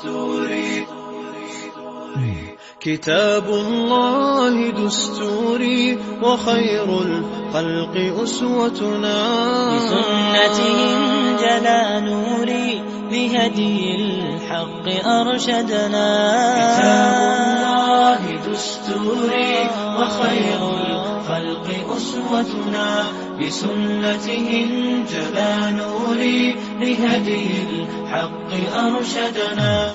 دستوري. كتاب الله دستوري وخير الخلق أسوتنا. بسنته جلا نوري بهدي الحق أرشدنا. كتاب الله دستوري وخير الخلق أسوتنا بسنته جلا نوري بهدي الحق أرشدنا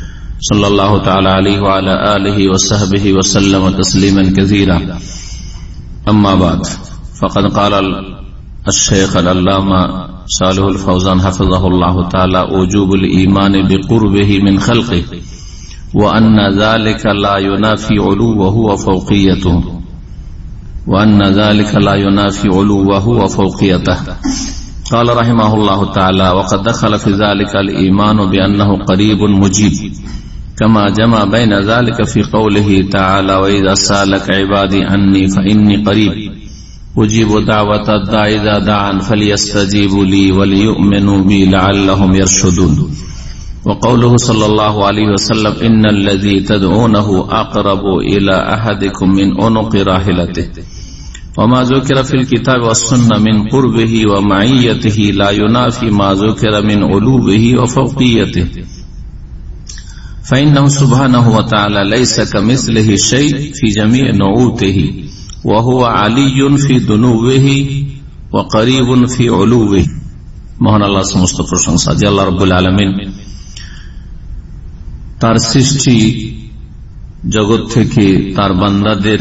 صلى الله تعالى عليه وعلى آله وصحبه وسلم تسليما كثيرا. أما بعد فقد قال الشيخ العلامة صالح الفوزان حفظه الله تعالى وجوب الإيمان بقربه من خلقه وأن ذلك لا ينافي علوه وفوقيته وأن ذلك لا ينافي علوه وفوقيته قال رحمه الله تعالى وقد دخل في ذلك الإيمان بأنه قريب مجيب. كما جمع بين ذلك في قوله تعالى وإذا سالك عبادي عني فإني قريب. أجيب دعوة الداع إذا دعا فليستجيبوا لي وليؤمنوا بي لعلهم يرشدون. وقوله صلى الله عليه وسلم إن الذي تدعونه أقرب إلى أحدكم من أنق راحلته. وما ذكر في الكتاب والسنة من قربه ومعيته لا ينافي ما ذكر من علوبه وفوقيته. فإنه سبحانه وتعالى ليس كمثله شيء في جميع نعوته وهو علي في دنوه وقريب في علوه মহান আল্লাহ সমস্ত প্রশংসা যে আল্লাহ রবুল আলমিন তার সৃষ্টি জগৎ থেকে তার বান্দাদের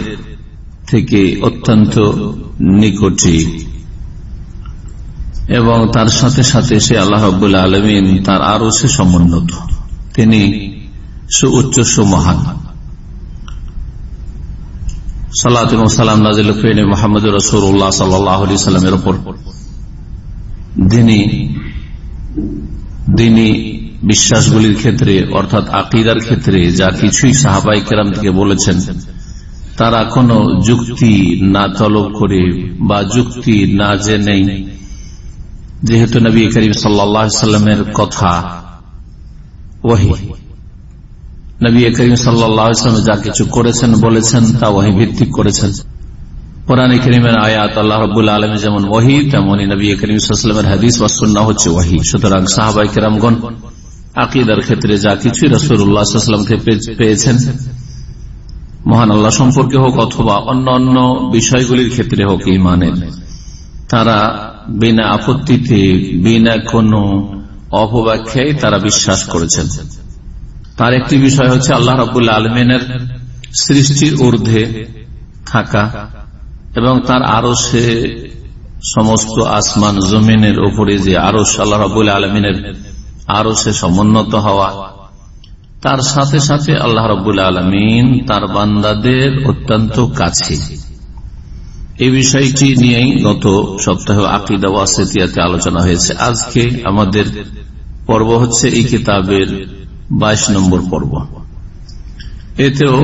থেকে অত্যন্ত নিকটে এবং তার সাথে সাথে সে আল্লাহ রবুল আলমিন তার আরো সে সমুন্নত তিনি সুউচ্চ সুমহান বিশ্বাসগুলির ক্ষেত্রে, অর্থাৎ ক্ষেত্রে যা কিছুই সাহাবাই কেরাম থেকে বলেছেন, তারা কোনো যুক্তি না তলব করে বা যুক্তি না জেনেই যেহেতু নবী করিম সাল্লামের কথা নবী করিম সাল্লাম যা কিছু করেছেন, বলেছেন, তা ওহি ভিত্তিক করেছেন। কোরআন করিমের আয়াত আল্লাহ রবুল আলম যেমন ওহি তেমনই নবী করিমের হাদিস বা সুন্না হচ্ছে ওহি। সুতরাং সাহাবাই কেরামগণ আকিদার ক্ষেত্রে যা কিছুই রসুল্লাহামকে পেয়েছেন, মহান আল্লাহ সম্পর্কে হোক অথবা অন্য অন্য বিষয়গুলির ক্ষেত্রে হোক ইমানের তারা বিনা আপত্তিতে, বিনা কোন অপব্যাখ্যায় তারা বিশ্বাস করেছেন। তার একটি বিষয় হচ্ছে আল্লাহ রবুল্লা আলমিনের সৃষ্টির ঊর্ধ্বে থাকা এবং তার আরও সে সমস্ত আসমান জমিনের উপরে যে আরও আল্লাহ রবুল আলমিনের আরও সে সমুন্নত হওয়া, তার সাথে সাথে আল্লাহ রবুল আলমিন তার বান্দাদের অত্যন্ত কাছে। এই বিষয়টি নিয়েই গত সপ্তাহে আকিদা ওয়াসেতিয়াতে আলোচনা হয়েছে। আজকে আমাদের পর্ব হচ্ছে এই কিতাবের বাইশ নম্বর পর্ব। এতেও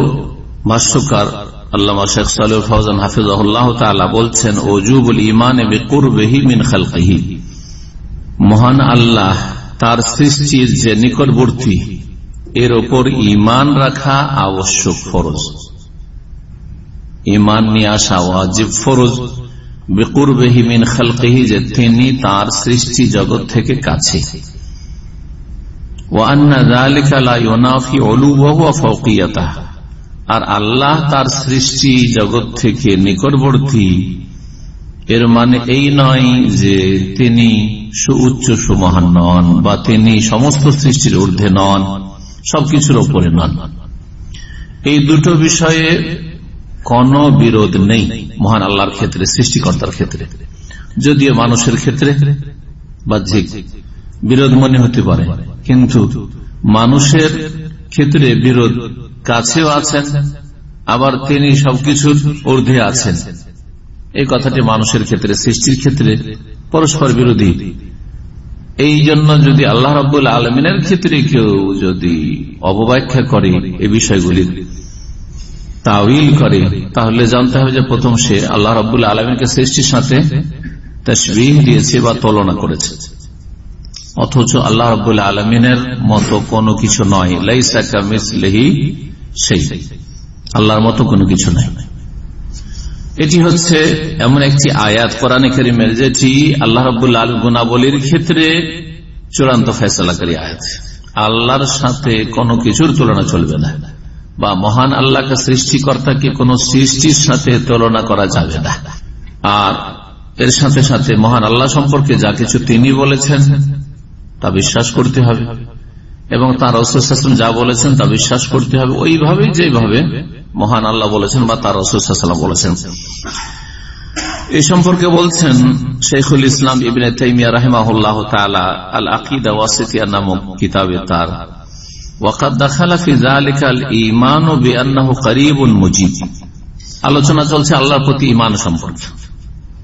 ভাষ্যকার আল্লামা শেখ সালুল ফৌজান তালা বলছেন ওজুবুল ইমান মিন খালকিহি। মহান আল্লাহ তার সৃষ্টির যে নিকটবর্তী, এর ওপর ইমান রাখা আবশ্যক ফরজ। ইমান নিয়ে আসা ওয়াজিব ফরজ। বেকুর বেহিমিন খালকেহি, যে তিনি তার সৃষ্টি জগৎ থেকে কাছে। আর আল্লাহ তার সৃষ্টি জগৎ থেকে নিকটবর্তী। এর মানে এই নয় যে তিনি সুউচ্চ সুমহান নন বা তিনি সমস্ত সৃষ্টির ঊর্ধ্বে নন, সবকিছুর ওপরে নন। এই দুটো বিষয়ে কোন বিরোধ নেই মহান আল্লাহর ক্ষেত্রে, সৃষ্টিকর্তার ক্ষেত্রে। যদিও মানুষের ক্ষেত্রে বাহ্যিক বিরোধ মনে হতে পারে। কিন্তু মানুষের ক্ষেত্রে বিরোধ কাছেও আছেন, আবার তিনি সবকিছুর ঊর্ধ্বে আছেন। এই কথাটি মানুষের ক্ষেত্রে, সৃষ্টির ক্ষেত্রে পরস্পর বিরোধী। এই জন্য যদি আল্লাহ রবুল আলমিনের ক্ষেত্রে কেউ যদি অবব্যাখ্যা করে এই বিষয়গুলির তাউইল করে, তাহলে জানতে হবে যে প্রথম সে আল্লাহ রবুল আলমিনকে সৃষ্টির সাথে তসবিহ দিয়েছে বা তুলনা করেছে। অথচ আল্লাহ রবুল আলমিনের মতো কোনো কিছু নয়। লাইসাকামিসলেহি সেই। আল্লাহর মতো কোনো কিছু নাই। এটি হচ্ছে এমন একটি আয়াত কোরআনে করিমের, যেটি আল্লাহ রবুল্লা আল গুনাবলির ক্ষেত্রে চূড়ান্ত ফেসলাকারী আয়াত। আল্লাহর সাথে কোনো কিছুর তুলনা চলবে না বা মহান আল্লাহকে সৃষ্টিকর্তাকে কোন সৃষ্টির সাথে তুলনা করা যাবে না। আর এর সাথে সাথে মহান আল্লাহ সম্পর্কে যা কিছু তিনি বলেছেন তা বিশ্বাস করতে হবে। এবং তার রসুলাম যা বলেছেন তা বিশ্বাস করতে হবে। ওইভাবেই যেভাবে মহান আল্লাহ বলেছেন বা তার রসুলাম বলেছেন। এই সম্পর্কে বলছেন শেখুল ইসলাম ইবিনে তাইমিয়া রাহেমাহুল্লাহ তালা আল আকিদা ওয়াসিতিয়া নামক কিতাবে তার। আলোচনা চলছে আল্লাহর প্রতি ইমান সম্পর্কে।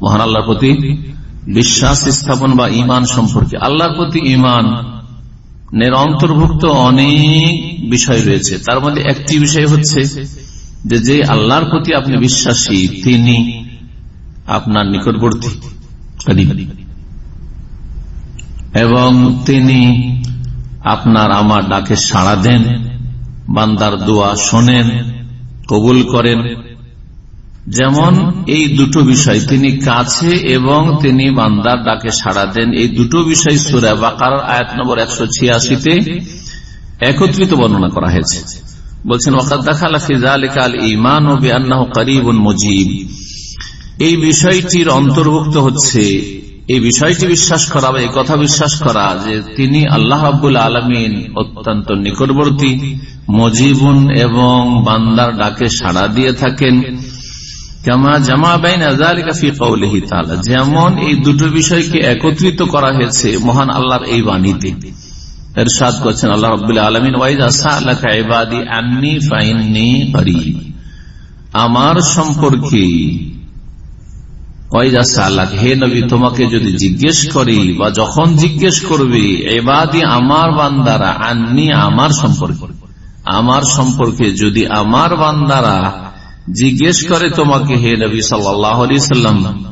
মহান আল্লাহর প্রতি বিশ্বাস স্থাপন বা ইমান সম্পর্কে আল্লাহর প্রতি ইমান নের অন্তর্ভুক্ত অনেক বিষয় রয়েছে। তার মধ্যে একটি বিষয় হচ্ছে যে যে আল্লাহর প্রতি আপনি বিশ্বাসী, তিনি আপনার নিকটবর্তী এবং তিনি আপনার আমার ডাকে সাড়া দেন, বান্দার দোয়া শোনেন, কবুল করেন। যেমন এই দুটো বিষয়, তিনি কাছে এবং তিনি বান্দার ডাকে সাড়া দেন। এই দুটো বিষয় সুরা বাকার আয়াত নম্বর একশো ছিয়াশিতে একত্রিত বর্ণনা করা হয়েছে। বলছেন ইমান ও মজিব। এই বিষয়টির অন্তর্ভুক্ত হচ্ছে, এই বিষয়টি বিশ্বাস করা বা কথা বিশ্বাস করা যে তিনি আল্লাহ আব্বুল আলমিন অত্যন্ত নিকটবর্তী, মজিবুন এবং বান্দার ডাকে সাড়া দিয়ে থাকেন। যেমন এই দুটো বিষয়কে একত্রিত করা হয়েছে মহান আল্লাহর এই বাণীতে। এর সাদ করছেন, আল্লাহ রবাহ আলমিন আমার সম্পর্কে হে নবী, তোমাকে যদি জিজ্ঞেস করি বা যখন জিজ্ঞেস করবি এবাদি আমার বান্দারা, আননি আমার সম্পর্কে। আমার সম্পর্কে যদি আমার বান্দারা জিজ্ঞেস করে তোমাকে হে নবী সাল্লাম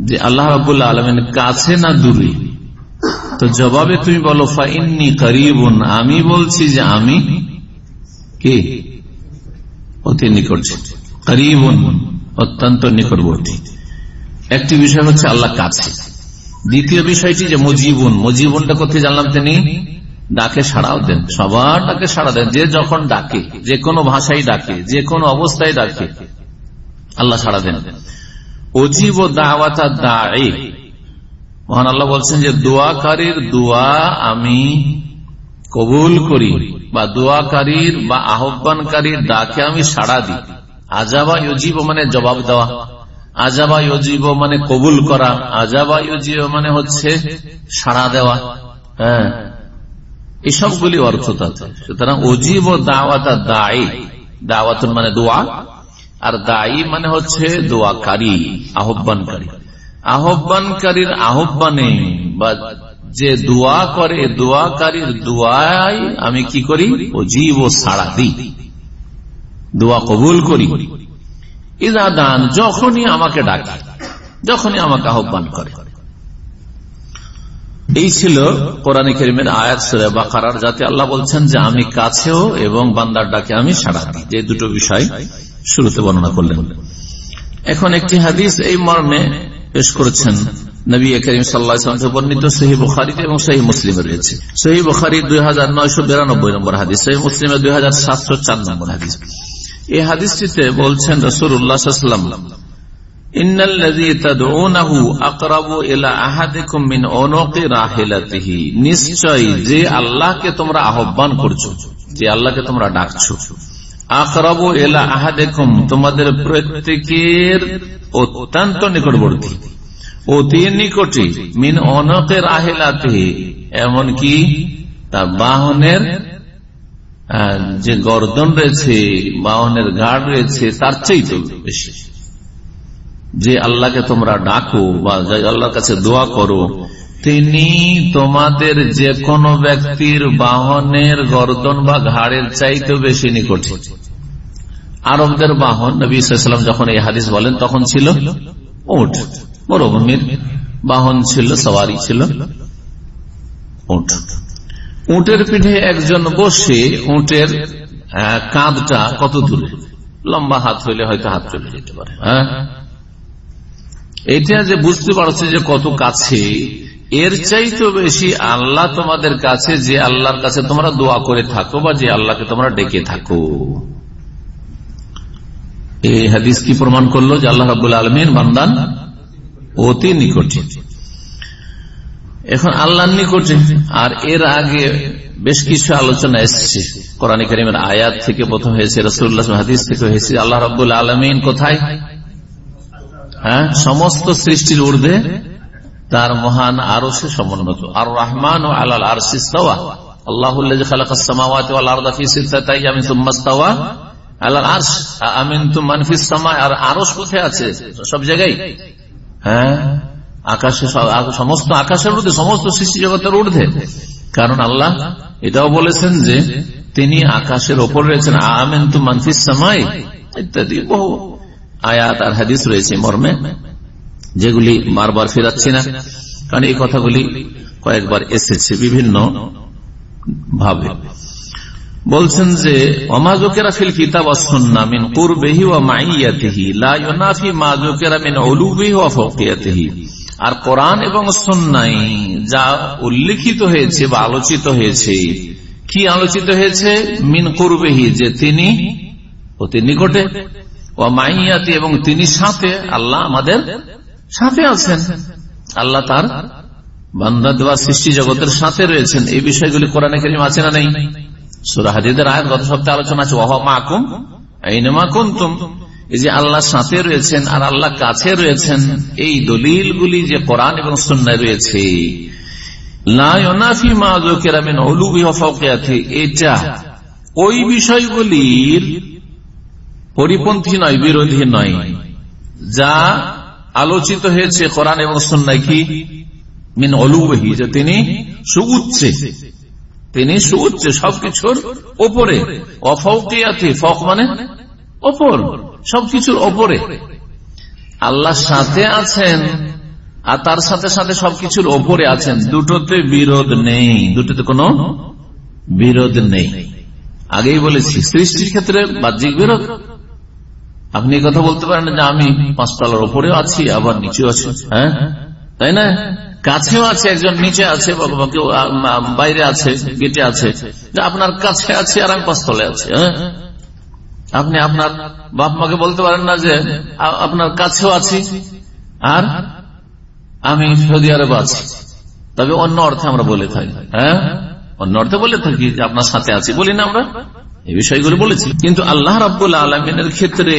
যে আল্লাহ রবুল্লা আলমেন কাছে না দূরে? তো জবাবে তুমি বলো, ফাইন্নি করিবুন। আমি বলছি যে আমি কে? অতি নিকট করিবুন, অত্যন্ত নিকটবর্তী। একটি বিষয় হচ্ছে আল্লাহ কাছে। দ্বিতীয় বিষয়টি যে মজিবুন, মজিবনটা কোথায় জানলাম তিনি? ডাকে সাড়াও দেন। সবার ডাকে সাড়া দেন। যে যখন ডাকে, যে কোনো ভাষায় ডাকে, যে কোনো অবস্থায় ডাকে, আল্লাহ সাড়া দেন। অজীব দাওয়াতা দায়ে মহান আল্লাহ বলছেন যে, দোয়াকারীর দোয়া আমি কবুল করি বা দোয়াকারীর বা আহ্বানকারীর ডাকে আমি সাড়া দিই। আজাবা ইউজিব মানে জবাব দেওয়া। আজাবা ইউজিব মানে কবুল করা। আজাবা ইউজিব মানে হচ্ছে সাড়া দেওয়া। হ্যাঁ। এসবগুলি অর্থ তাতে সুতরাং অজীব ও দাওয়াতা দায়ী দাওয়াত মানে দোয়া। আর দায়ী মানে হচ্ছে দোয়াকারী, আহ্বানকারী। আহ্বানকারীর আহ্বানে বা যে দোয়া করে দোয়াকারীর দোয়াই আমি কি করি? ও জীব ও সাড়া দিই। দোয়া কবুল করি। ইদা দান, যখনই আমাকে ডাকে, যখনই আমাকে আহ্বান করে। এই ছিল কোরআন করিমের আয়াত সুরে বাকার যাতে আল্লাহ বলছেন যে আমি কাছেও এবং বান্দার ডাকে আমি দিই। যে দুটো বিষয় শুরুতে বর্ণনা করলেন। এখন একটি হাদিস এই মর্মে পেশ করেছেন। দুই হাজার নম্বর হাদিস মুসলিমে দুই হাজার সাতশো চার নম্বর হাদিস। এই হাদিসটিতে বলছেন রসুর উল্লাহাম নিশ্চয় যে আল্লাহকে তোমরা আহ্বান করছ, যে আল্লাহকে তোমরা ডাকছো, আকরাবু এলা আহাদেকুম তোমাদের প্রত্যেকের অত্যন্ত নিকটবর্তী, অতি নিকটে মিন অনকের আহেলাতে এমনকি তার বাহনের যে গর্দন রয়েছে, বাহনের গাঢ় রয়েছে, তার চাইতে বেশি। যে আল্লাহকে তোমরা ডাকো বা আল্লাহর কাছে দোয়া করো, তিনি তোমাদের যে কোনো ব্যক্তির বাহনের গর্দন বা ঘাড়ের চাইতে বেশি নিকটে। আরবদের বাহন, নবী ইসলাম যখন এই হাদিস বলেন, তখন ছিল উঠ মরুভূমির বাহন ছিল, সওয়ারি ছিল উঠ উটের পিঠে একজন বসে, উটের কাঁধটা কত দূরে? লম্বা হাত হইলে হয়তো হাত চলে যেতে পারে হ্যাঁ? এটা যে বুঝতে পারছে যে কত কাছে, এর চাইতে বেশি আল্লাহ তোমাদের কাছে, যে আল্লাহর কাছে তোমরা দোয়া করে থাকো বা যে আল্লাহকে তোমরা ডেকে থাকো। এই হাদিস কি প্রমাণ করল যে আল্লাহ রাবুল আলমিন বান্দান অতি নিকটে? এখন আল্লাহর নিকটে। আর এর আগে বেশ কিছু আলোচনা এসছে। কোরআন করিমের আয়াত থেকে প্রথম হয়েছে রসুল্লাহ হাদিস থেকে হয়েছে, আল্লাহ রাবুল আলমিন কোথায়? হ্যাঁ? সমস্ত সৃষ্টির ঊর্ধ্বে তার মহান আরও সে সমুন্নত। আর রহমান ও আল্লাহ আর হ্যাঁ? কারণ আল্লাহ এটাও বলেছেন যে, তিনি আকাশের ওপর রয়েছেন। আমেন তু মানফিস ইত্যাদি, বহু। আয়াত আর হাদিস রয়েছে মর্মে, যেগুলি বারবার ফেরাচ্ছি না, কারণ এই কথাগুলি কয়েকবার এসেছে বিভিন্ন ভাবে। বলছেন যে অমাজকেরা ফিল কিতাব কুরবেহি ও মাইয়াতিহি, লা ইউনাফি মাজকেরা মিন আর কোরআন এবং সন্ন্যাই যা উল্লিখিত হয়েছে বা আলোচিত হয়েছে, কি আলোচিত হয়েছে? মিন কুরবেহি, যে তিনি অতি নিকটে মাইয়াতি এবং তিনি সাথে আল্লাহ আমাদের সাথে আছেন। আল্লাহ তার বান্দা দেওয়া সৃষ্টি জগতের সাথে রয়েছেন। এই বিষয়গুলি কোরআনে আছে না নেই? সুরাহাদিদের গত সপ্তাহে আলোচনা আছে ওহ মাকুম এই কুন্তুম। এই যে আল্লাহ সাথে রয়েছেন আর আল্লাহ কাছে রয়েছেন, এই দলিলগুলি যে কোরআন এবং সন্ন্যায় রয়েছে। এটা ওই বিষয়গুলির পরিপন্থী নয়, বিরোধী নয়। যা আলোচিত হয়েছে কোরআন এবং সন্ন্যায় কি? মিন অলুবহি যে তিনি সুউচ্চে তিনি সুউচ্চে সবকিছুর ওপরে অফৌকিয়াতে ফক মানে ওপর, সবকিছুর ওপরে। আল্লাহ সাথে আছেন আর তার সাথে সাথে সবকিছুর ওপরে আছেন। দুটোতে বিরোধ নেই, দুটোতে কোনো বিরোধ নেই। আগেই বলেছি, সৃষ্টির ক্ষেত্রে বাহ্যিক বিরোধ আপনি কথা বলতে পারেন যে আমি পাঁচতলার ওপরেও আছি, আবার নিচেও আছি। হ্যাঁ? তাই না? কাছেও আছে, একজন নিচে আছে কেউ বাইরে আছে, গেটে আছে। আপনার কাছে আছে আর আমি পাঁচতলে আছি হ্যাঁ? আপনি আপনার বাপ মাকে বলতে পারেন না যে আপনার কাছেও আছি আর আমি সৌদি আরব আছি। তবে অন্য অর্থে আমরা বলে থাকি হ্যাঁ? অন্য অর্থে বলে থাকি যে আপনার সাথে আছি বলি না আমরা? এই বিষয়গুলো বলেছি। কিন্তু আল্লাহ রাবুল আলমিনের ক্ষেত্রে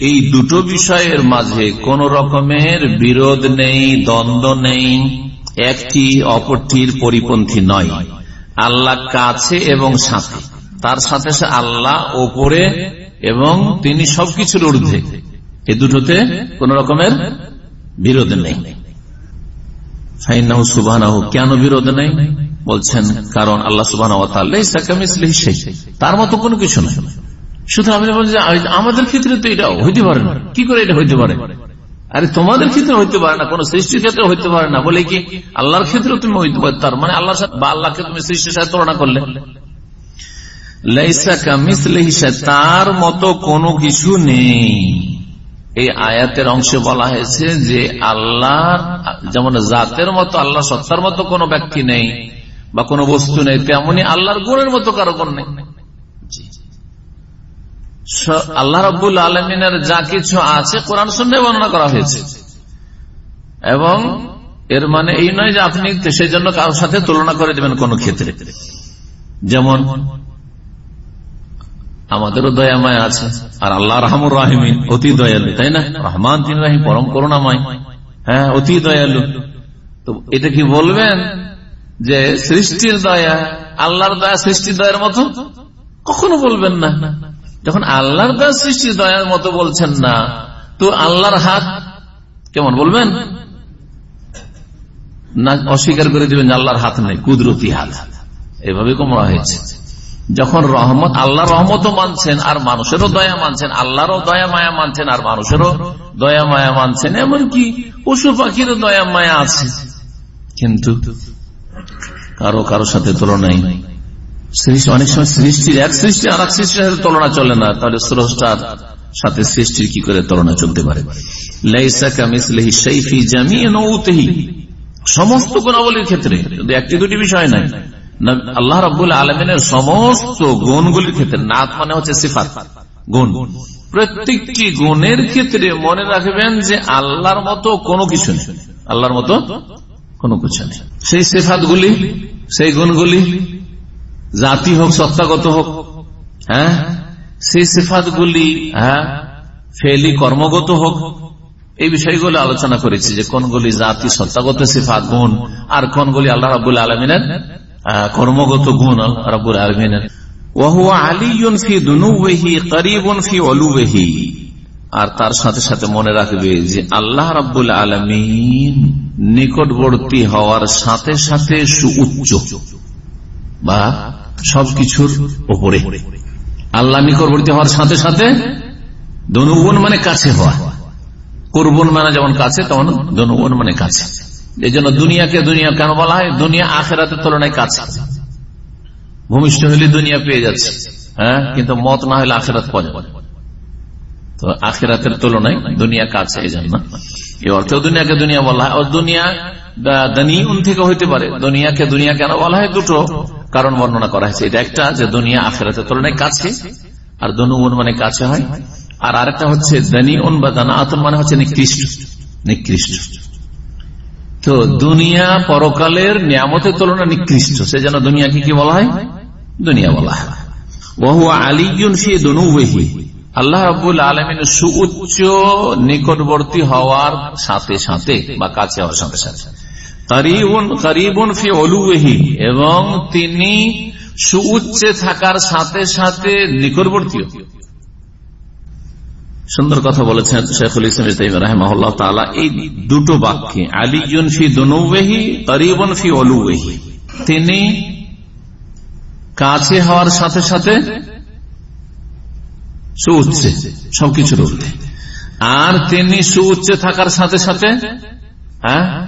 এই দুটো বিষয়ের মাঝে কোন রকমের বিরোধ নেই, দ্বন্দ্ব নেই, একটি অপরটির পরিপন্থী নয়। আল্লাহ কাছে এবং সাথে। তার সাথে আল্লাহ ওপরে এবং তিনি সবকিছুর ঊর্ধ্বে। এ দুটোতে কোন রকমের বিরোধ নেই। সুবহানাহু, কেন বিরোধ নেই? বলছেন, কারণ আল্লাহ সুবাহ তার মতো কোনো কিছু নয় সুতরাং আপনি বলছেন আমাদের ক্ষেত্রে তো এটা হইতে পারে না। কি করে এটা হইতে পারে? আরে, তোমাদের ক্ষেত্রে হইতে পারে না, কোন সৃষ্টির ক্ষেত্রে হইতে পারে না। বলে কি, আল্লাহর ক্ষেত্রে তুমি হইতে পারে, তার মানে আল্লাহর সাথে বা আল্লাহকে তুমি সৃষ্টির সাথে তুলনা করলে। তার মতো কোনো কিছু নেই। এই আয়াতের অংশে বলা হয়েছে যে আল্লাহ যেমন জাতের মতো, আল্লাহ সত্তার মতো কোনো ব্যক্তি নেই। বা কোনো বস্তু নেই, তেমনি আল্লাহর গুণের মতো কারও গুণ নেই। আল্লাহ রবুল আলমিনের যা কিছু আছে কোরআন শুনে বর্ণনা করা হয়েছে। এবং এর মানে এই নয় যে আপনি সেই জন্য কারোর সাথে তুলনা করে দেবেন কোন ক্ষেত্রে। যেমন, আমাদেরও দয়াময় আছে, আর আল্লাহ রহমুর রাহিমিন, অতি দয়ালু, তাই না? রহমান তিন রাহিম, পরম করুণাময়। হ্যাঁ অতি দয়ালু। তো এটা কি বলবেন? যে সৃষ্টির দয়া, আল্লাহর দয়া সৃষ্টির দয়ার মতো? কখনো বলবেন না। যখন আল্লাহর দয়া সৃষ্টির দয়ার মতো বলছেন না, তো আল্লাহর হাত কেমন বলবেন? না, অস্বীকার করে দিবেন আল্লাহর হাত নেই, কুদরতি হাত। এভাবে কমরা হয়েছে। যখন রহমত আল্লাহ রহমতও মানছেন, আর মানুষেরও দয়া মানছেন, আল্লাহরও দয়া মায়া মানছেন, আর মানুষেরও দয়া মায়া মানছেন, এমনকি পশু পাখিরও দয়া মায়া আছে। কিন্তু কারও কারও সাথে সৃষ্টি অনেক সময় সৃষ্টির এক সৃষ্টি আর এক সৃষ্টির সাথে তুলনা চলে না। তাহলে স্রষ্টার সাথে সৃষ্টির কি করে তুলনা চলতে পারে? সমস্ত গুণাবলীর ক্ষেত্রে একটি দুটি বিষয় নাই। আল্লাহ রাবুল আলমিনের সমস্ত গুণগুলির ক্ষেত্রে, নাথ মানে হচ্ছে সিফাত, গুণ। প্রত্যেকটি গুণের ক্ষেত্রে মনে রাখবেন যে আল্লাহর মতো কোনো কিছু নেই। আল্লাহর মতো কোনো কিছু নেই। সেই সেফাত গুলি সেই গুণগুলি, জাতি হোক, সত্তাগত হোক হ্যাঁ? সেই সেফাত গুলি হ্যাঁ? ফেলি, কর্মগত হোক, এই বিষয়গুলো আলোচনা করেছি যে কোনগুলি জাতি, সত্তাগত সিফাত, গুণ, আর কোনগুলি আল্লাহ রাবুল আলমিনের কর্মগত গুণ রাবুল আলমিনের। আর তার সাথে সাথে মনে রাখবে যে আল্লাহ রাবুল আলমিন নিকটবর্তী হওয়ার সাথে সাথে সুউচ্চ বা সবকিছুর ওপরে। আল্লাহ নিকটবর্তী হওয়ার সাথে সাথে দনুগুণ মানে কাছে হওয়া। করবন মানে যেমন কাছে, তেমন দনুগুণ মানে কাছে। এই জন্য দুনিয়াকে দুনিয়া কেন বলা হয়? দুনিয়া আখেরাতের তুলনায় কাছে। ভূমিষ্ঠ হলে দুনিয়া পেয়ে যাচ্ছে। হ্যাঁ? কিন্তু মত না হলে আখেরাত পাওয়া যাবে তো আখেরাতের তুলনায় দুনিয়া কাছে এই জন্য। এই অর্থে দুনিয়াকে দুনিয়া বলা হয়। দুনিয়া দানিউন থেকে হইতে পারে। দুনিয়াকে দুনিয়া কেন বলা হয়? দুটো কারণ বর্ণনা করা হয়েছে। এটা একটা যে দুনিয়া আখেরাতের তুলনায় কাছে, আর মানে কাছে হয়। আর আরেকটা হচ্ছে বা মানে হচ্ছে নিকৃষ্ট। নিকৃষ্ট। তো দুনিয়া পরকালের নিয়ামতের তুলনা নিকৃষ্ট। সে যেন দুনিয়াকে কি বলা হয়? দুনিয়া বলা হয়। ওহু আলিগুন দনুহি আল্লাহ রাবুল আলমিন সুউচ্চ নিকটবর্তী হওয়ার সাথে সাথে বা কাছে হওয়ার সাথে সাথে। এবং তিনি সুউচ্চে থাকার সাথে সাথে নিকটবর্তী সুন্দর কথা বলেছেন শেখুল ইসলাম রাহমাল্লাহ তালা এই দুটো বাক্যে আলিজন ফি দনুহি করিবন ফি অলুহি তিনি কাছে হওয়ার সাথে সাথে সুউচ্চে সবকিছুর ঊর্ধ্বে আর তিনি সুউচ্চে থাকার সাথে সাথে হ্যাঁ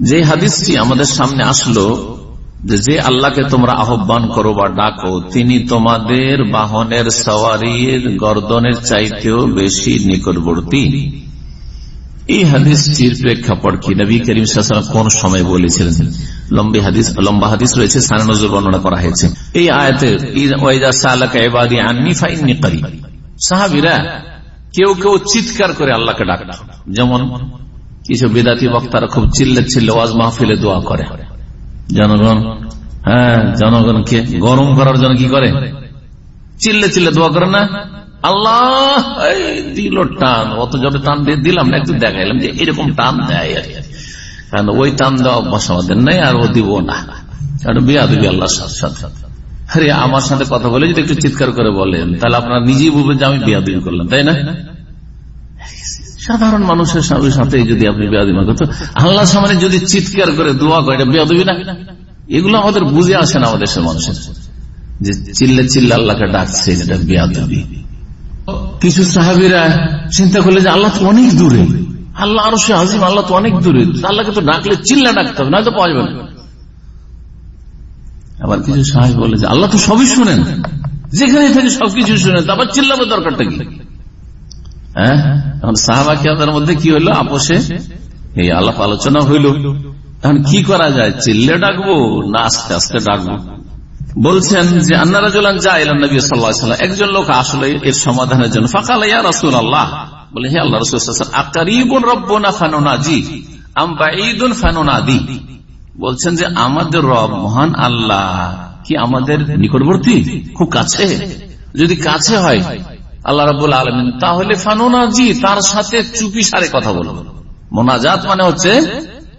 যে হাদিসটি আমাদের সামনে আসলো যে আল্লাহকে তোমরা আহ্বান করো বা ডাকো, তিনি তোমাদের বাহনের সওয়ারির গর্দনের চাইতেও বেশি নিকটবর্তী। এই হাদিসটির প্রেক্ষাপট কি? নবী করিম কোন সময় বলেছিলেন? চিৎকার করে আল্লাহকে ডাক যেমন কিছু বেদাতি বক্তারা খুব চিল্লে চিল্লে ওয়াজ মাহফিলে দোয়া করে। জনগণ হ্যাঁ জনগণকে গরম করার জন্য কি করে? চিল্লে চিল্লে দোয়া করে না? আল্লাহ দিল টান, অত জোরে টান দিয়ে দিলাম না, একটু দেখাইলাম যে এরকম টান দেয় আর কারণ ওই টান দেওয়া অভ্যাস আমাদের নেই আর ও দিব না। কারণ বিয়া আল্লাহর আরে আমার সাথে কথা বলে যদি একটু চিৎকার করে বলেন, তাহলে আপনারা নিজেই বলবেন যে আমি বিয়া দিবি করলাম, তাই না? সাধারণ মানুষের সাথে সাথে যদি আপনি বেয়াদি না করতো আল্লাহ সামনে যদি চিৎকার করে দোয়া করে বেয়াদবি না? এগুলো আমাদের বুঝে আসে না আমাদের দেশের মানুষের। যে চিল্লে চিল্লা আল্লাহকে ডাকছে এটা বেয়াদবি। কিছু সাহাবিরা চিন্তা করলে যে আল্লাহ তো অনেক দূরে। আল্লাহ আরও সে হাজিম আল্লাহ তো অনেক দূরে। আল্লাহকে তো ডাকলে চিল্লা ডাকতে হবে, নয়তো পাওয়া যাবে আবার কিছু সাহেব বলে যে, আল্লাহ তো সবই শুনেন। যেখানে থেকে সবকিছু শুনেন আবার চিল্লাবার দরকারটা কি? হ্যাঁ? সাহাবা মধ্যে কি হইল আপোষে এই আলাপ আলোচনা হইল। এখন কি করা যায়? চিল্লে ডাকবো না আস্তে আস্তে ডাকবো? বলছেন যে আন্নারা জোলান যা এলাম নবী সাল্লাহ একজন লোক আসলে এর সমাধানের জন্য। ফাঁকা ইয়া রসুল আল্লাহ বলে, হে আল্লাহ রসুল আকারিবুন রব্বনা ফানোনাজি, আম বাঈদুন ফানোনাদি? বলছেন যে, আমাদের রব মহান আল্লাহ, কি আমাদের নিকটবর্তী? খুব কাছে। যদি কাছে হয়, আল্লাহ রবুল আলমিন, তাহলে ফানুনাজি, তার সাথে চুপি সারে কথা বলো। মোনাজাত মানে হচ্ছে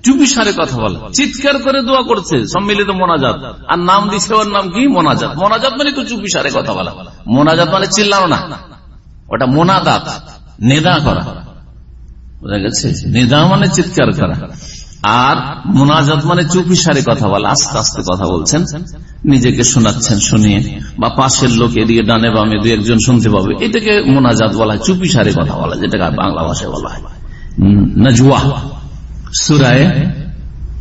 চুপি সারে কথা বলা। চিৎকার করে দোয়া করছে, সম্মিলিত মোনাজাত। আর নাম দিচ্ছে ওর নাম কি? মোনাজাত। মোনাজাত মানে তো চুপি সারে কথা বলা। মোনাজাত মানে চিল্লানো না। ওটা মোনাদাত নেদা করা। বোঝা গেছে? নেদা মানে চিৎকার করা। আর মোনাজাত মানে চুপি সারে কথা বলা, আস্তে আস্তে কথা বলছেন। নিজেকে শোনাচ্ছেন, শুনিয়ে। বা পাশের লোক এদিকে ডানে বামে দু একজন শুনতে পাবে। এটাকে মোনাজাত বলা হয় চুপি সারে কথা বলা, যেটাকে বাংলা ভাষায় বলা হয়। নজুয়া সুরায়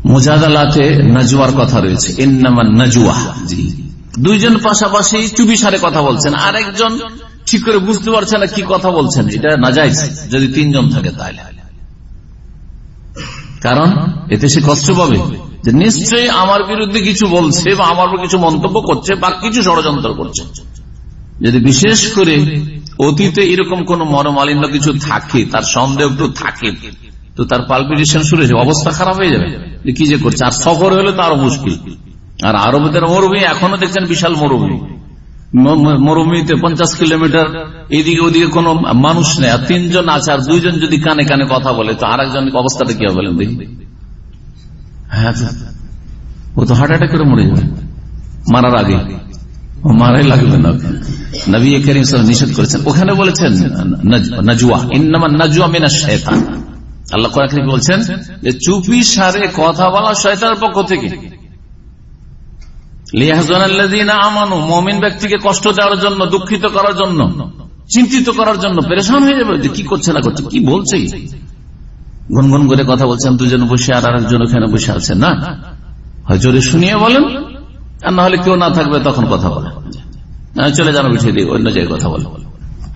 মোজাদালাতে নজুয়ার কথা রয়েছে। ইন্নামা নজুয়া জি। দুইজন পাশাপাশি চুপি সারে কথা বলছেন। আর একজন ঠিক করে বুঝতে পারছে না কি কথা বলছেন। এটা না যায় যদি তিনজন থাকে তাহলে। কারণ এতে সে কষ্ট পাবে যে নিশ্চয়ই আমার বিরুদ্ধে কিছু বলছে বা আমার কিছু মন্তব্য করছে বা কিছু ষড়যন্ত্র করছে। যদি বিশেষ করে অতীতে এরকম কোন মনোমালিন্য কিছু থাকে, তার সন্দেহ একটু থাকে, তো তার পালপিটেশন শুরু হয়েছে অবস্থা খারাপ হয়ে যাবে। কি যে করছে, আর সফর হলে তো আরও মুশকিল। আর আরবদের মরুভূমি এখনও দেখছেন বিশাল মরুভূমি। মরুভূমিতে পঞ্চাশ কিলোমিটার, এদিকে ওদিকে কোন মানুষ নেই, আর তিনজন আছে, আর দুইজন যদি কানে কানে কথা বলে, তো আর একজন অবস্থাটা কি হবে বলেন দেখি। হ্যাঁ ও তো হার্ট অ্যাটাক করে মরে যাবে। মারার আগে। মারাই লাগবে না। নবী করিম নিষেধ করেছেন। ওখানে বলেছেন নাজুয়া ইন্নামা নাজুয়া মিনা শেতান আল্লাহ বলছেন যে, চুপি সারে কথা বলা শয়তানের পক্ষ থেকে। আমানু, মমিন ব্যক্তিকে কষ্ট দেওয়ার জন্য, দুঃখিত করার জন্য, চিন্তিত করার জন্য হয়ে যাবে কি করছে, না করছে, কি বলছে? করে কথা বলছেন, দুজন বসে আর আরেকজন ওখানে বসে না? হয় জোরে শুনিয়ে বলেন, আর না হলে কেউ না থাকবে, তখন কথা বলেন চলে যান দিয়ে অন্য জায়গায় কথা বলে।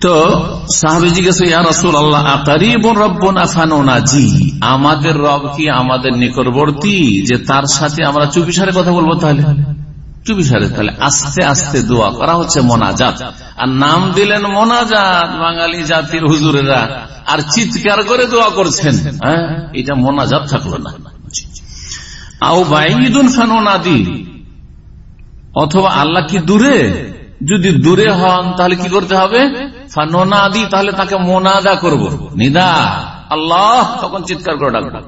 তো সাহাবি আমাদের রব কি আমাদের নিকটবর্তী? যে তার সাথে আমরা চুপিসারে কথা বলব তাহলে? চুপিসারে তাহলে আস্তে আস্তে দোয়া করা হচ্ছে মোনাজাত। আর নাম দিলেন মোনাজাত, বাঙালি জাতির হুজুরেরা। আর চিৎকার করে দোয়া করছেন হ্যাঁ? এটা মোনাজাত থাকল না। আও বাইদুন ফানোনাদি অথবা আল্লাহ কি দূরে? যদি দূরে হন, তাহলে কি করতে হবে? ফানোনাদি তাহলে তাকে মোনাদা করব। নিদা। আল্লাহ, তখন চিৎকার করে ডাকবো।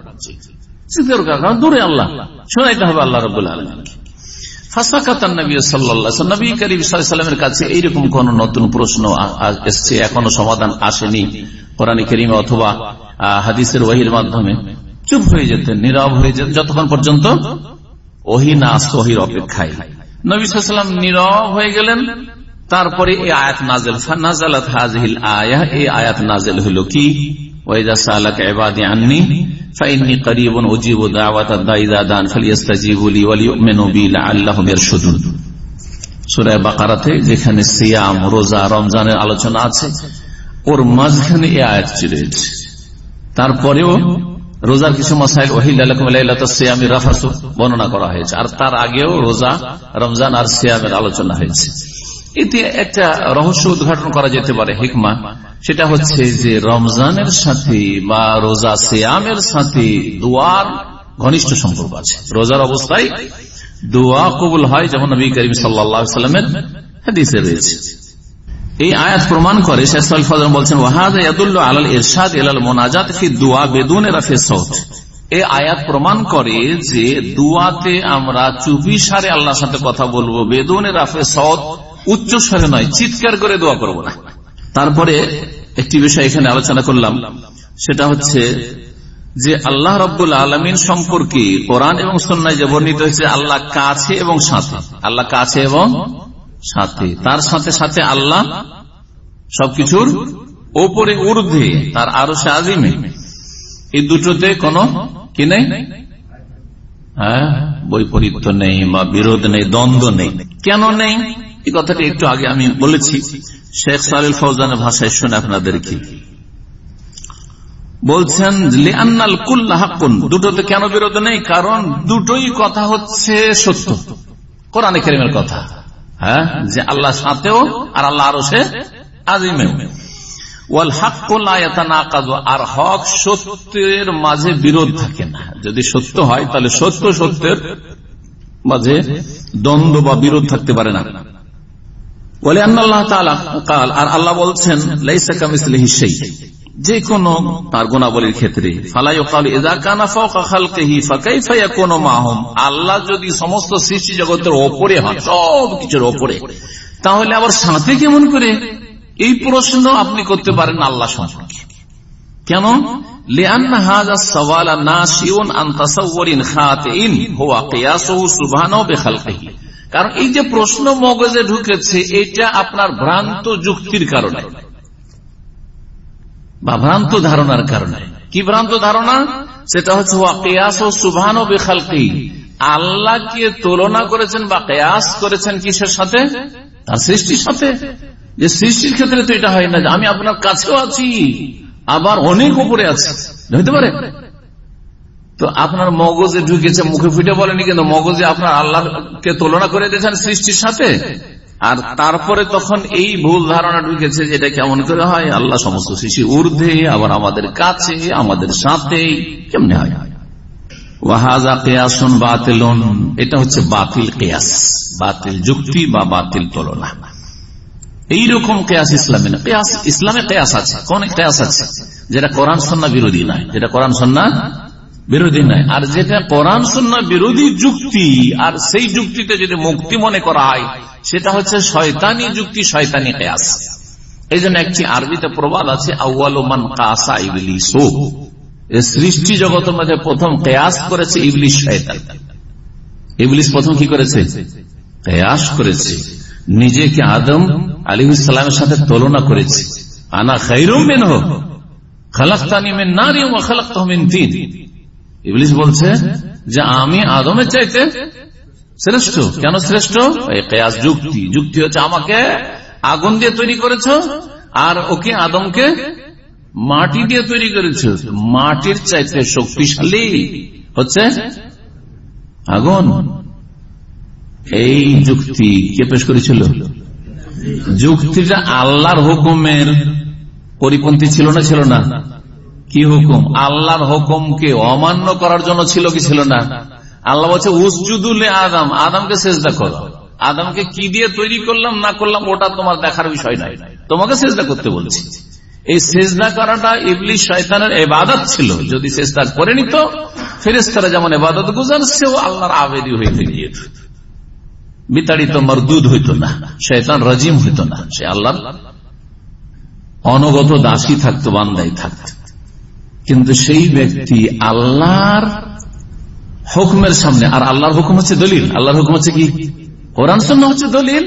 চিৎকার করে দূরে আল্লাহ। শোনাইতে হবে আল্লাহ এইরকম কোন নতুন প্রশ্ন এসছে, এখনও সমাধান আসেনি। কোরআন করিমে অথবা হাদিসের ওহির মাধ্যমে। চুপ হয়ে যেতেন, নীরব হয়ে যতক্ষণ পর্যন্ত ওহি অপেক্ষায়। নবীলাম নীরব হয়ে গেলেন, তারপরে আয়াত নাজেল নাজালাত হাজিল আয়া এই আয়াত নাজেল হলো কি? যেখানে সিয়াম রোজা রমজানের আলোচনা আছে ওর মাঝখানে এই আয়াতটি রয়েছে তারপরেও রোজার কিছু মাসাইল ওহিলামি রাফাসু বর্ণনা করা হয়েছে। আর তার আগেও রোজা, রমজান আর সিয়ামের আলোচনা হয়েছে। এতে একটা রহস্য উদ্ঘাটন করা যেতে পারে, হিকমা। সেটা হচ্ছে যে রমজানের সাথে বা রোজা সিয়ামের সাথে দোয়ার ঘনিষ্ঠ সম্পর্ক আছে। রোজার অবস্থায় দোয়া কবুল হয় যেমন নবী করিম সাল্লামের হাদিসে রয়েছে। এই আয়াত প্রমাণ করে বলছেন এলাল সৌত এই আয়াত প্রমাণ করে যে দুয়াতে আমরা চুপি সারে আল্লাহর সাথে কথা বলব বেদুনে রাফে সৎ উচ্চ নয়, চিৎকার করে দোয়া করব না। তারপরে একটি বিষয় এখানে আলোচনা করলাম। সেটা হচ্ছে যে আল্লাহ রব্বুল আলমিন সম্পর্কে কোরআন এবং সন্ন্যায় যে বর্ণিত হয়েছে, আল্লাহ কাছে এবং সাথে। আল্লাহ কাছে এবং সাথে। তার সাথে সাথে আল্লাহ সবকিছুর ওপরে ঊর্ধ্বে, তার আরও সে আজিমে। এই দুটোতে কোনো কি নেই? হ্যাঁ বৈপরীত্য নেই, বা বিরোধ নেই, দ্বন্দ্ব নেই। কেন নেই? এই কথাটি একটু আগে আমি বলেছি। শেখ সালিল ফৌজানের ভাষায় শুনে আপনাদেরকে। বলছেন লিআনাল কুল্লা হাক্কুন। দুটোতে কেন বিরোধ নেই? কারণ দুটোই কথা হচ্ছে সত্য। কোরআনে কেরিমের কথা। হ্যাঁ? যে আল্লাহ সাথেও আর আল্লাহ আরও সে আজিমেও। ওয়াল আর হক সত্যের মাঝে বিরোধ থাকে না। যদি সত্য হয়, তাহলে সত্য সত্যের মাঝে দ্বন্দ্ব বা বিরোধ থাকতে পারে না। বলে আল্লাহ কাল। আর আল্লাহ বলছেন যে কোন তার গুণাবলীর ক্ষেত্রে। আল্লাহ যদি সমস্ত সৃষ্টি জগতের ওপরে হয় সব কিছুর ওপরে, তাহলে আবার সাথে কেমন করে? এই প্রশ্ন আপনি করতে পারেন আল্লাহ সম্পর্কে। কেন? কারণ এই যে প্রশ্ন মগজে ঢুকেছে, এটা আপনার ভ্রান্ত যুক্তির কারণে বা ভ্রান্ত ধারণার কারণে। কি ভ্রান্ত ধারণা? সেটা হচ্ছে কেয়াস ও সুভান ও বেখালকি। আল্লাহকে তুলনা করেছেন বা কেয়াস করেছেন কিসের সাথে? তার সৃষ্টির সাথে। যে সৃষ্টির ক্ষেত্রে তো এটা হয় না। আমি আপনার কাছেও আছি, আবার অনেক উপরে আছে। হইতে পারে? তো আপনার মগজে ঢুকেছে মুখে ফুটে বলেনি কিন্তু মগজে আপনার আল্লাহকে তুলনা করে দিয়েছেন সৃষ্টির সাথে। আর তারপরে তখন এই ভুল ধারণা ঢুকেছে যেটা কেমন করে হয়? আল্লাহ সমস্ত সৃষ্টি ঊর্ধ্বে আবার আমাদের কাছে আমাদের সাথে কেমনে হয়? ওয়াহাজা কেয়াসন বাতিল এটা হচ্ছে বাতিল কেয়াস বাতিল যুক্তি বা বাতিল তুলনা। এইরকম কেয়াস ইসলামে না কেয়াস ইসলামে কেয়াস আছে কোন কেয়াস আছে? যেটা কোরআন সন্না বিরোধী নয় যেটা কোরআন সন্না বিরোধী নয় আর যেটা কোরআন সন্না বিরোধী যুক্তি, আর সেই যুক্তিতে যদি মুক্তি মনে করা হয়, সেটা হচ্ছে শয়তানি যুক্তি, শয়তানি কেয়াস। এই জন্য একটি আরবিতে প্রবাদ আছে আউ্বালমান কাসা ইবলিস। সৃষ্টি জগতের মধ্যে প্রথম কেয়াস করেছে ইবলিশ শয়তান। ইবলিশ প্রথম কি করেছে? কেয়াস করেছে। নিজেকে আদম আলী ইসলামের সাথে তুলনা করেছে। আনা খাইরুম মেন হোক খালাক্তানি মেন নারী ও খালাক্তাহমিন তিন। ইবলিশ বলছে যে আমি আদমের চাইতে শ্রেষ্ঠ। কেন শ্রেষ্ঠ? কেয়াস যুক্তি। যুক্তি হচ্ছে আমাকে আগুন দিয়ে তৈরি করেছ আর ওকে আদমকে মাটি দিয়ে তৈরি করেছ। মাটির চাইতে শক্তিশালী হচ্ছে আগুন। এই যুক্তি কে পেশ করেছিল? যুক্তিটা আল্লাহর হুকুমের পরিপন্থী ছিল না ছিল না? কি হুকুম? আল্লাহর হুকুমকে অমান্য করার জন্য ছিল কি ছিল না? আল্লাহ বলছে উসজুদুল্লে আদম। আদমকে চেষ্টা করো। আদমকে কি দিয়ে তৈরি করলাম, না করলাম, ওটা তোমার দেখার বিষয় নাই তোমাকে চেষ্টা করতে বলছি। এই চেষ্টা করাটা ইবলিশ শয়তানের এবাদত ছিল। যদি চেষ্টা করে নিত ফেরেস্তারা যেমন এবাদত গুজার, সেও আল্লাহর আবেদি হয়ে যেত বিতাড়িত, মরদুদ হইত না শৈতান রাজিম হইত না। সে আল্লাহ অনগত দাসী থাকতো, বান্দাই থাকত। কিন্তু সেই ব্যক্তি আল্লাহর হুকুমের সামনে, আর আল্লাহর হুকুম হচ্ছে দলিল। আল্লাহর হুকুম হচ্ছে কি? কোরআন সন্না হচ্ছে দলিল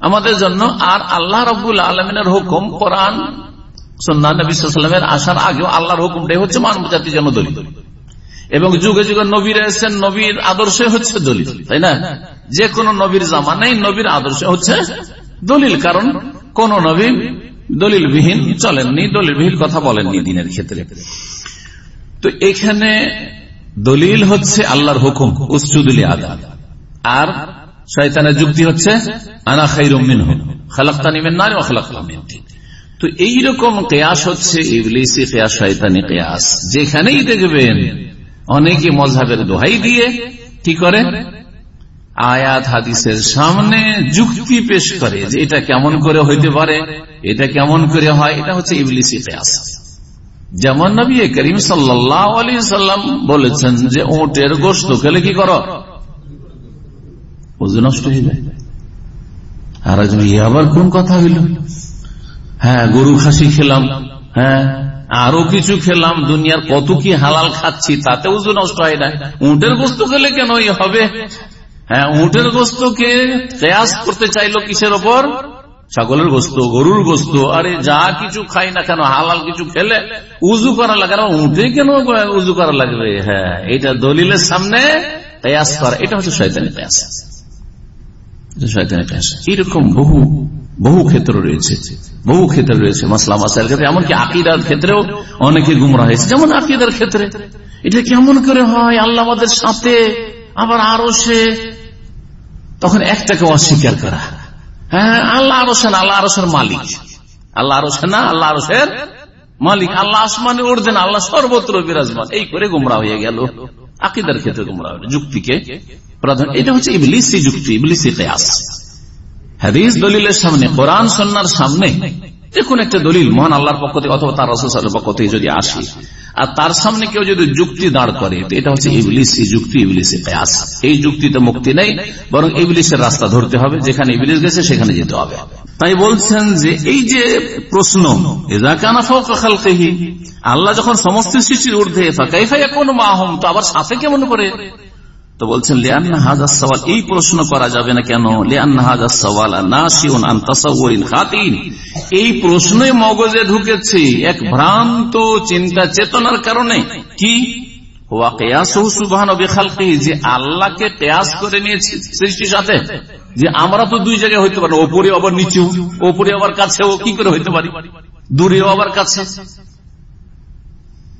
আমাদের জন্য, আর আল্লাহ রবুল আলমিনের হুকুম, কোরআন আসার আগেও আল্লাহর হুকুমটাই হচ্ছে মানব জাতির জন্য দলিল। এবং যুগে যুগে নবীর এসেছেন নবীর আদর্শ হচ্ছে দলিল, তাই না? যে কোন নবীর জামানাই নবীর আদর্শ হচ্ছে দলিল, কারণ কোন নবী দলিলবিহীন চলেননি, দলিলবিহীন কথা বলেননি দিনের ক্ষেত্রে। তো এখানে দলিল হচ্ছে আল্লাহর হুকুম উসুদুল আদা। আর শয়তানের যুক্তি হচ্ছে, আনা খাই রমিন হোক খালাক্তানিমেন ও খালাক্তামিন তো এইরকম কেয়াস হচ্ছে ইবলিসি কেয়াস, শয়তানি কেয়াস। যেখানেই দেখবেন, অনেকে মজাবের দোহাই দিয়ে কি করে? আয়াত হাদিসের সামনে যুক্তি পেশ করে যে এটা কেমন করে হইতে পারে, এটা কেমন করে হয়, এটা হচ্ছে যেমন নবী করিম সাল্লাম বলেছেন যে ওটের গোস্ত খেলে কি করো? নষ্ট হয়ে যায়। আর আবার কোন কথা হইল? হ্যাঁ গরু খাসি খেলাম। হ্যাঁ আরও কিছু খেলাম, দুনিয়ার কত কি হালাল খাচ্ছি, তাতে উজু নষ্ট হয় না। উঁটের গোস্ত খেলে কেন হবে? হ্যাঁ উঁটের গোস্তকে কেয়াস করতে চাইলো কিসের ওপর? ছাগলের গোস্ত গরুর গোস্ত আরে যা কিছু খাই না কেন, হালাল কিছু খেলে উজু করা লাগে না উঠে কেন উজু করা লাগবে? হ্যাঁ এটা দলিলের সামনে কেয়াস করা। এটা হচ্ছে শয়তানি কেয়াস শয়তানি কেয়াস এরকম বহু বহু ক্ষেত্র রয়েছে। বহু ক্ষেত্রে রয়েছে মাসলাম মাসাইল ক্ষেত্রে, এমনকি আকিদার ক্ষেত্রেও অনেকে গুমরা হয়েছে। যেমন আকিদার ক্ষেত্রে। এটা কেমন করে হয়? আল্লাহ আমাদের সাথে, আবার আরও সে তখন একটাকে অস্বীকার করা। হ্যাঁ আল্লাহ আরসেন আল্লাহ আরসের মালিক। আল্লাহ আরসে না আল্লাহ আরসের মালিক। আল্লাহ আসমানে উঠতেন আল্লাহ সর্বত্র বিরাজমান। এই করে গুমরা হয়ে গেল। আকিদার ক্ষেত্রে গুমরা হয়ে যুক্তিকে প্রধান এটা হচ্ছে ইবলিসি যুক্তি, ইবলিসি কেয়াস। হাদিস দলিলের সামনে, কোরআন সন্ন্যার সামনে, যে কোন একটা দলিল মহান আল্লাহর পক্ষ থেকে অথবা তার রসুলের পক্ষ থেকে যদি আসে আর তার সামনে কেউ যদি যুক্তি দাঁড় করে এটা হচ্ছে ইবলিসি যুক্তি ইবলিসে কেয়াস। এই যুক্তিতে মুক্তি নেই, বরং ইবলিসের রাস্তা ধরতে হবে, যেখানে ইবলিস গেছে সেখানে যেতে হবে। তাই বলছেন যে এই যে প্রশ্ন আল্লাহ যখন সমস্ত সৃষ্টির ঊর্ধ্বে কোন মাহম তো আবার সাথে কেমন করে? তো বলছেন লিয়ান্না হাজার সওয়াল এই প্রশ্ন করা যাবে না কেন? লিয়ান্না হাজার সওয়াল খাতিন এই প্রশ্নই মগজে ঢুকেছে এক ভ্রান্ত চিন্তা চেতনার কারণে। কি? যে আমরা তো দুই জায়গায় হইতে পারি, ওপরে আবার ওপরে আবার কাছেও, কি করে হইতে পারি? দূরেও আবার কাছে।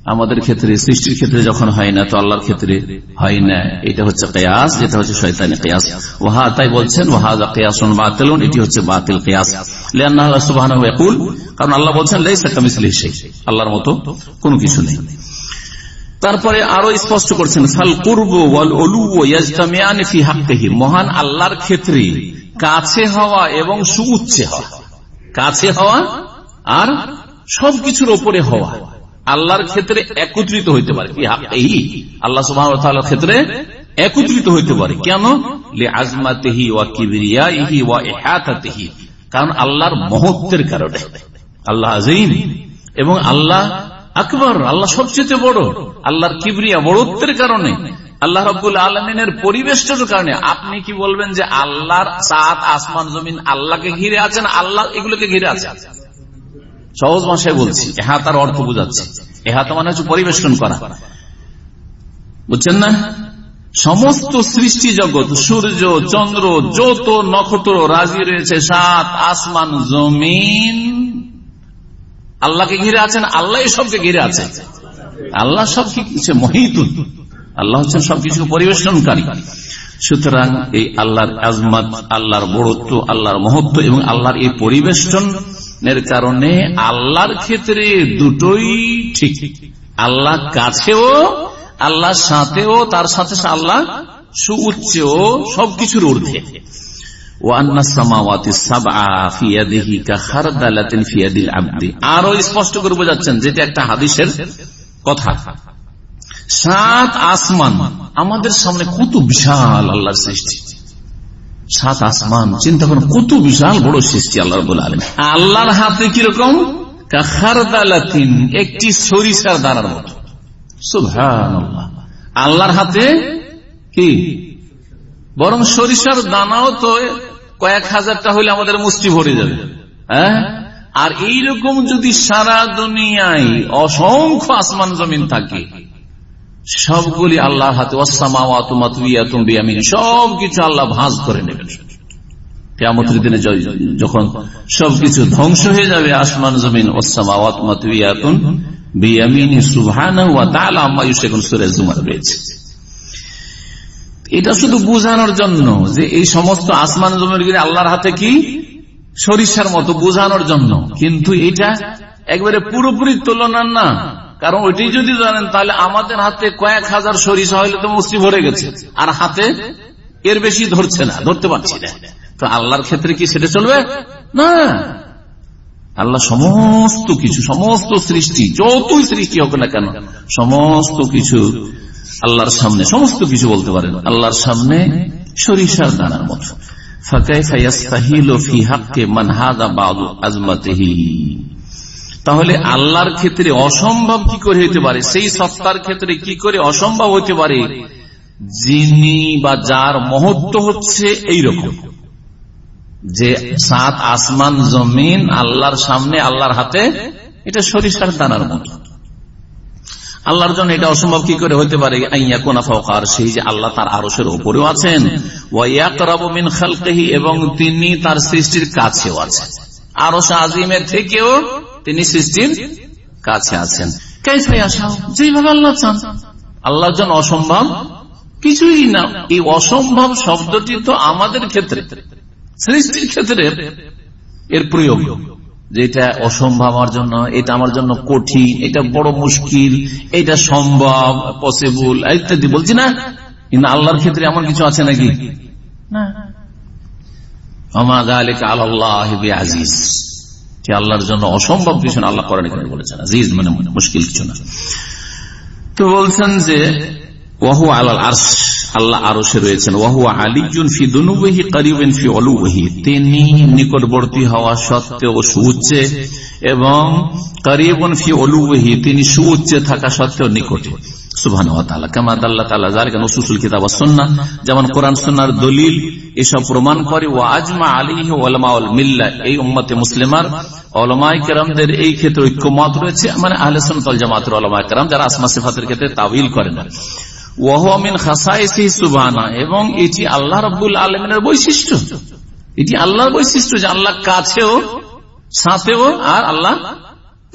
আমাদের ক্ষেত্রে, সৃষ্টির ক্ষেত্রে যখন হয় না, তো আল্লাহর ক্ষেত্রে হয় না। এটা হচ্ছে কেয়াস, যেটা হচ্ছে শৈতানি কেয়াস। ওহা, তাই বলছেন ওহাজা কেয়াস বাতিল এটি হচ্ছে বাতিল কেয়াস। কারণ আল্লাহ বলছেন আল্লাহর মতো কোনো কিছু নেই। তারপরে আরও স্পষ্ট করছেন, ফাল পূর্ব মহান আল্লাহর ক্ষেত্রে কাছে হওয়া এবং সুউচ্ছে হওয়া। কাছে হওয়া আর সবকিছুর ওপরে হওয়া। আল্লাহর ক্ষেত্রে একত্রিত হইতে পারে। আল্লাহ সুবাহ ক্ষেত্রে একত্রিত হইতে পারে। কেন? আজমাতেহি ওয়া কিবরিয়াহি ওয়া ইহাতাতেহি। কারণ আল্লাহর মহত্বের কারণে। আল্লাহ আজিম এবং আল্লাহ আকবর। আল্লাহ সবচেয়ে বড়। আল্লাহর কিবরিয়া বড়ত্বের কারণে। আল্লাহ রব্বুল আলমিনের পরিবেশটার কারণে। আপনি কি বলবেন যে আল্লাহর সাত আসমান জমিন আল্লাহকে ঘিরে আছেন? আল্লাহ এগুলোকে ঘিরে আছে সহজ ভাষায় বলছি, এহা তার অর্থ বোঝাচ্ছে। এহা তো মানে হচ্ছে পরিবেশন করা। বুঝছেন না? সমস্ত সৃষ্টি জগৎ, সূর্য, চন্দ্র, যত নক্ষত্র রাজি রয়েছে, সাত আসমান, জমিন, আল্লাহকে ঘিরে আছেন, আল্লাহ সবকে ঘিরে আছে। আল্লাহ সব কিছু মহিত আল্লাহ হচ্ছেন সবকিছু পরিবেশনকারী। সুতরাং এই আল্লাহর আজমাত, আল্লাহর বড়ত্ব, আল্লাহর মহত্ব এবং আল্লাহর এই পরিবেশন এর কারণে আল্লাহর ক্ষেত্রে দুটোই ঠিক। আল্লাহ কাছেও, আল্লাহর সাথেও, তার সাথে আল্লাহ সুউচ্চেও সবকিছুর ঊর্ধ্বে। আরও স্পষ্ট করে বোঝাচ্ছেন যেটা একটা হাদিসের কথা। সাত আসমান আমাদের সামনে কত বিশাল আল্লাহর সৃষ্টি। সাত আসমান। চিন্তা করেন, কত বিশাল বড় সৃষ্টি আল্লাহ আলম আল্লাহর হাতে কীরকম? একটি সরিষার দানার মতো। আল্লাহর হাতে কি? বরং সরিষার দানাও তো কয়েক হাজারটা হলে আমাদের মুষ্টি ভরে যাবে। হ্যাঁ? আর এইরকম যদি সারা দুনিয়ায় অসংখ্য আসমান জমিন থাকে সবগুলি আল্লাহর হাতে সব কিছু আল্লাহ ভাঁজ করে নেবেন। কেমতের দিনে যখন সবকিছু ধ্বংস হয়ে যাবে, আসমান, জমিন এটা শুধু বুঝানোর জন্য যে এই সমস্ত আসমান, জমিন আল্লাহর হাতে কি? সরিষার মতো বোঝানোর জন্য। কিন্তু এটা একবারে পুরোপুরি তুলনার না। কারণ ওইটাই যদি জানেন, তাহলে আমাদের হাতে কয়েক হাজার সরিষা হইলে তো মুসি ভরে গেছে। আর হাতে এর বেশি ধরছে না, ধরতে পারছি না। তো আল্লাহর ক্ষেত্রে কি সেটা চলবে? না। আল্লাহ সমস্ত কিছু, সমস্ত সৃষ্টি, যতই সৃষ্টি হোক না কেন, সমস্ত কিছু আল্লাহর সামনে, সমস্ত কিছু বলতে পারেন, আল্লাহর সামনে সরিষার দানার মতো। ফাঁকায় ফাইয়াস্তাহিল ফি হাক্কে মানহাদা বাদু আজমাতেহি। তাহলে আল্লাহর ক্ষেত্রে অসম্ভব কি করে হইতে পারে? সেই সত্তার ক্ষেত্রে কি করে অসম্ভব হতে পারে? যিনি বা যার মহত্ব হচ্ছে এই রকম যে সাত আসমান জমিন আল্লাহর সামনে, আল্লাহর হাতে, এটা সরিষার দানার মতো। আল্লাহর জন্য এটা অসম্ভব কি করে হতে পারে? সেই যে আল্লাহ তার আরসের ওপরেও আছেন। মিন খালকেহি, এবং তিনি তার সৃষ্টির কাছেও আছেন। আরস আজিমের থেকেও তিনি সৃষ্টির কাছে আছেন। যেভাবে আল্লাহ চান। আল্লাহর জন্য অসম্ভব কিছুই না এই অসম্ভব শব্দটি তো আমাদের ক্ষেত্রে সৃষ্টির ক্ষেত্রে এর প্রয়োগ যেটা অসম্ভব আমার জন্য এটা আমার জন্য কঠিন এটা বড় মুশকিল এটা সম্ভব পসিবল ইত্যাদি বলছি না? কিন্তু আল্লাহর ক্ষেত্রে এমন কিছু আছে নাকি? আজিজ আল্লাহর জন্য অসম্ভব কিছু না আল্লাহ করেন এখানে বলেছেন। আজিজ মানে মুশকিল কিছু না। তো বলছেন যে আল্লাহ আরশ, আল্লাহ রয়েছেন। ওয়াহু আলিজুন ফি করিবেন ফি তিনি নিকটবর্তী হওয়া সত্ত্বেও সুউচ্চে এবং করিবন ফি অলুবহি তিনি সুউচ্চে থাকা সত্ত্বেও নিকটে। যেমন কোরআন দলিল এসব প্রমাণ করে ও আজমা আলী এই উম্মতে মুসলিমার এই ক্ষেত্রে ঐক্যমত রয়েছে মানে সন্তাল জামাতের যারা আসমা সিফাতের ক্ষেত্রে তাবিল সুবানা এবং এটি আল্লাহ রব্বুল আলমিনের বৈশিষ্ট্য। এটি আল্লাহর বৈশিষ্ট্য যে আল্লাহ কাছেও, সাথেও আর আল্লাহ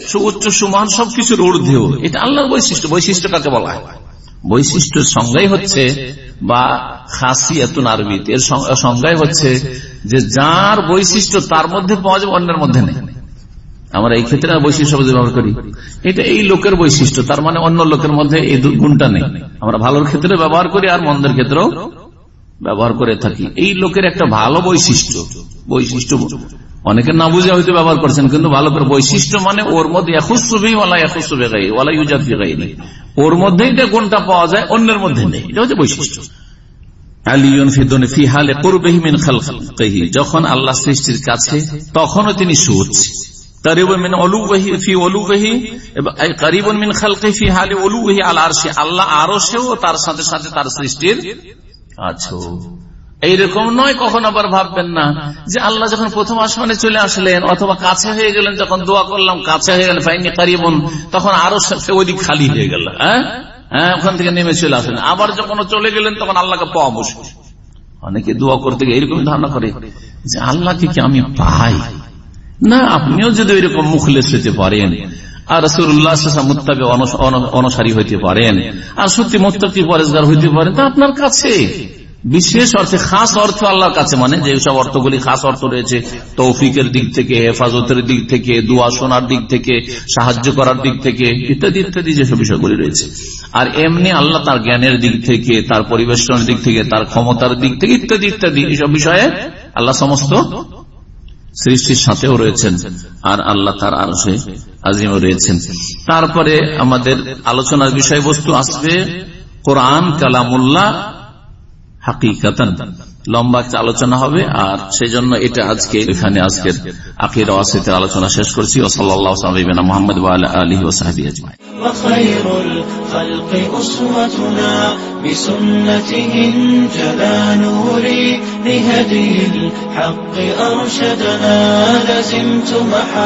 সুউচ্চ সুমান সবকিছুর ঊর্ধ্বেও এটা আল্লাহর বৈশিষ্ট্য। বৈশিষ্ট্য কাকে বলা হয়? বৈশিষ্ট্যের সংজ্ঞাই হচ্ছে বা খাসি এত আরবিতে। এর সংজ্ঞাই হচ্ছে যে যার বৈশিষ্ট্য তার মধ্যে পাওয়া যাবে, অন্যের মধ্যে নেই। আমরা এই ক্ষেত্রে বৈশিষ্ট্য ব্যবহার করি। এটা এই লোকের বৈশিষ্ট্য। তার মানে অন্য লোকের মধ্যে এই গুণটা নেই। আমরা ভালোর ক্ষেত্রে ব্যবহার করি আর মন্দের ক্ষেত্রেও ব্যবহার করে থাকি। এই লোকের একটা ভালো বৈশিষ্ট্য। বৈশিষ্ট্য অনেকে না বুঝে হয়তো ব্যবহার করছেন, কিন্তু ভালো করে বৈশিষ্ট্য মানে ওর মধ্যে ওর মধ্যে গুণটা পাওয়া যায়, অন্যের মধ্যে নেই। এটা হচ্ছে বৈশিষ্ট্য। যখন আল্লাহ সৃষ্টির কাছে, তখনও তিনি আল্লাহ আরও সেও তার সাথে সাথে তার সৃষ্টির আছো। এইরকম নয়, কখন আবার ভাববেন না যে আল্লাহ যখন প্রথম আসমানে চলে আসলেন অথবা কাছে হয়ে গেলেন, যখন দোয়া করলাম, কাছে হয়ে গেলেন, ফাইনি কারিবন, তখন আরও ওইদিক খালি হয়ে গেল হ্যাঁ? হ্যাঁ ওখান থেকে নেমে চলে আসলেন। আবার যখন চলে গেলেন, তখন আল্লাহকে পাওয়া মুশকিল। অনেকে দোয়া করতে গিয়ে এরকম ধারণা করে যে আল্লাহকে কি আমি পাই? না, আপনিও যদি ওইরকম মুখলেস হইতে পারেন, আর রসুল্লাহ মুত্তাবে অনসারী হইতে পারেন, আর সত্যি মোত্তাকি পরেজগার হইতে পারেন, তা আপনার কাছে। বিশেষ অর্থে খাস অর্থ আল্লাহর কাছে মানে যেসব অর্থগুলি খাস অর্থ রয়েছে, তৌফিকের দিক থেকে, হেফাজতের দিক থেকে, দোয়া শোনার দিক থেকে, সাহায্য করার দিক থেকে, ইত্যাদি ইত্যাদি যেসব বিষয়গুলি রয়েছে। আর এমনি আল্লাহ তার জ্ঞানের দিক থেকে, তার পরিবেশনের দিক থেকে, তার ক্ষমতার দিক থেকে, ইত্যাদি ইত্যাদি এইসব বিষয়ে আল্লাহ সমস্ত সৃষ্টির সাথেও রয়েছেন আর আল্লাহ তার আরও আজিমও রয়েছেন। তারপরে আমাদের আলোচনার বিষয়বস্তু আসবে কোরআন কালামুল্লাহ হাকিকাতান লম্বা একটা আলোচনা হবে আর সেই জন্য এটা আজকে এখানে আজকের আখির ওয়াসিতের আলোচনা শেষ করছি ও সাল্লাহ সাল্লাম মোহাম্মদ আলী ওসাহাবি আজমাই وخير الخلق أسوتنا بسنته انجلى نوري لهدي الحق أرشدنا لزمت محا